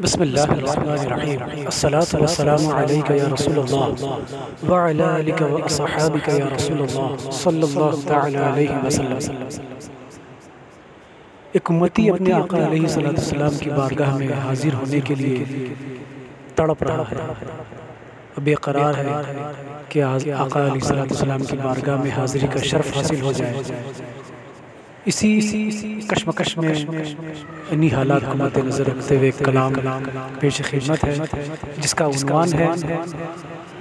بسم الله الرحمن الرحيم. الصلاة والسلام عليك يا رسول الله. وعلى آلك وأصحابك يا رسول الله. صلى الله تعالى عليه وسلم. ایک امتی اپنے آقا علیہ السلام کی بارگاہ میں حاضر ہونے کے لیے تڑپ رہا ہے۔ بے قرار ہے کہ آقا علیہ السلام کی بارگاہ میں حاضری کا شرف حاصل ہو جائے۔ اسی کشمکش میں انہی حالات کو مد نظر رکھتے ہوئے کلام پیش خدمت ہے، جس کا عنوان ہے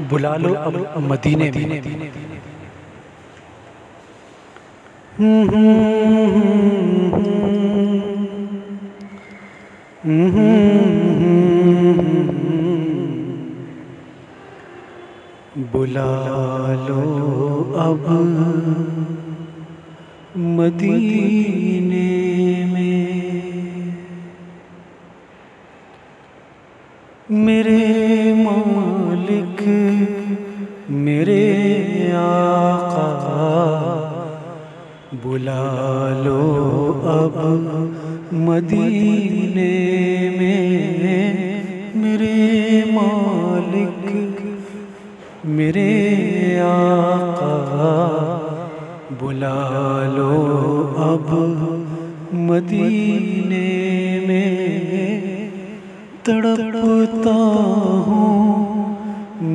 بلالو اب مدینے میں۔ بلا لو اب مدینے میں میرے مالک، میرے آقا، بلا لو اب مدینے میں میرے مالک، میرے آقا بلا لو اب مدینے میں تڑپتا ہوں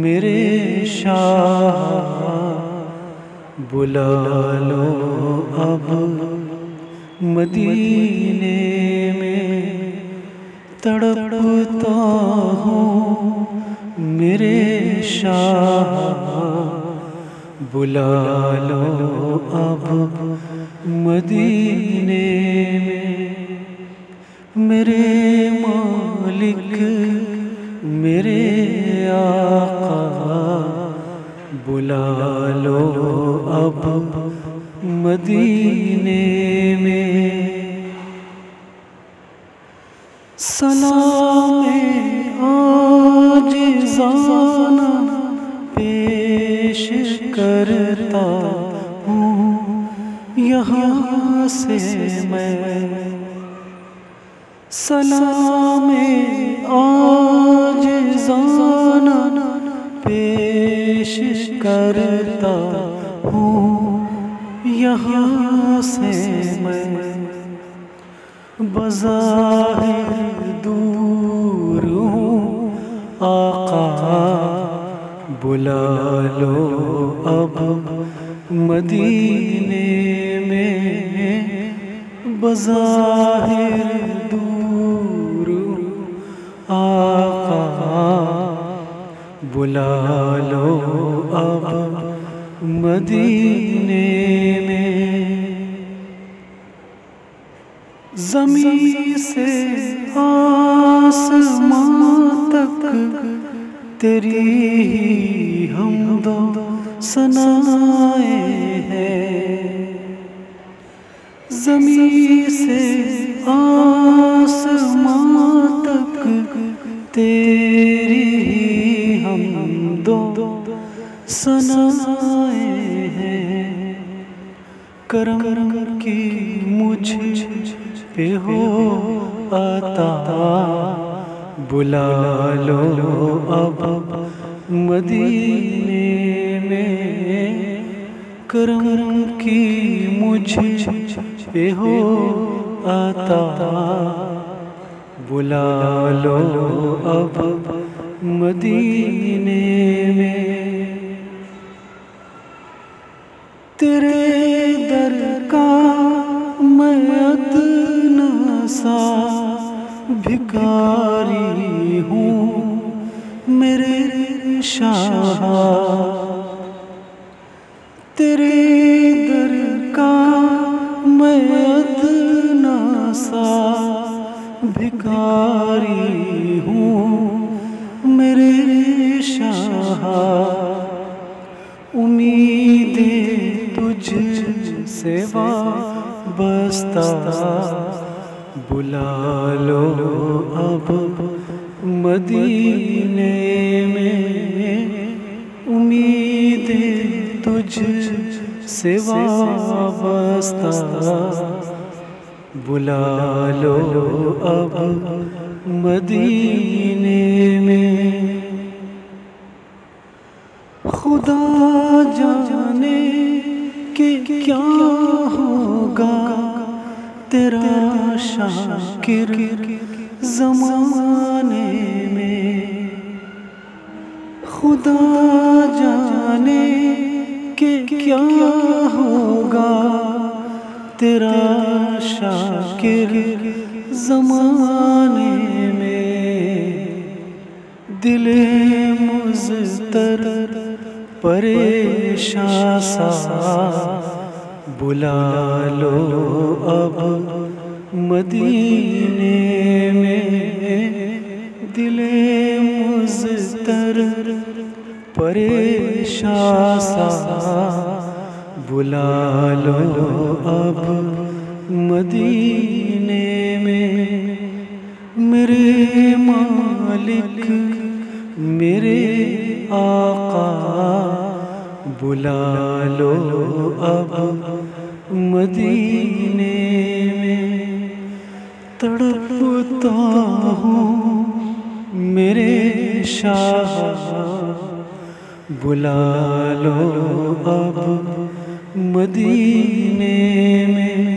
میرے شاہ بلا لو اب مدینے میں تڑپتا ہوں میرے شاہ بلا لو اب مدینے میں میرے مالک، میرے آقا بلا لو اب مدینے میں سلام آج ہوں۔ یہاں سے میں سلام آج زانہ پیش کرتا ہوں۔ یہاں سے میں بظاہر دور ہوں۔ آقا بلا لو اب مدینے میں بظاہر دور آقا بلا لو اب مدینے میں۔ زمین سے آسمان تک تیری ہم سنائے ہیں۔ زمین سے آسمان تک تیری ہم دو سنائے ہیں۔ کرم کی مجھ پہ ہو آتا، بلا لو اب مدینے کرم کی مجھ پہ ہو آتا۔ بلا لو اب مدینے میں۔ تیرے در کا میں ادنا سا بھکاری ہوں میرے شاہ میرے شاہ امید تجھ سے وابستہ۔ بلا لو اب مدینے میں امید تجھ سے وابستہ۔ بلا لو اب مدینے خدا جانے کہ کیا ہوگا تیرا شاکر زمانے میں خدا جانے کہ کیا ہوگا تیرا شاکر زمانے میں دل مزتر پریشان سا بلا لو اب مدینے میں دل مزتر، پریشان سا بلا لو اب مدینے میں میرے مالک بلا لو اب مدینے میں تڑپتا ہوں میرے شاہ بلا لو اب مدینے میں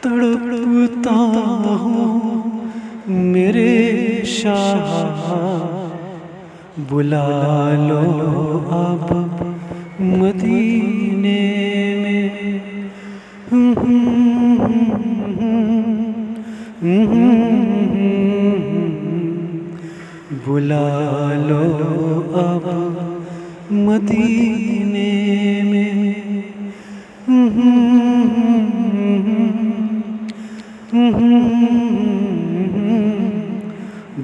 تڑپتا ہوں میرے شاہ بلا لو اب مدینے میں۔ بلا لو اب مدینے میں۔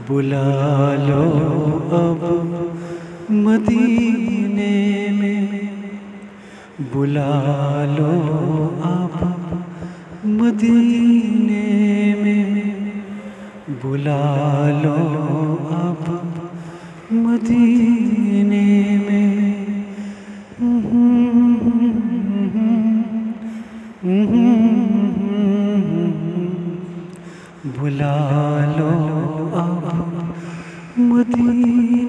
بلا لو اب مدینے بلا لو اب مدینے میں۔ بلا لو اب مدینے میں۔ بلا لو اب مدینے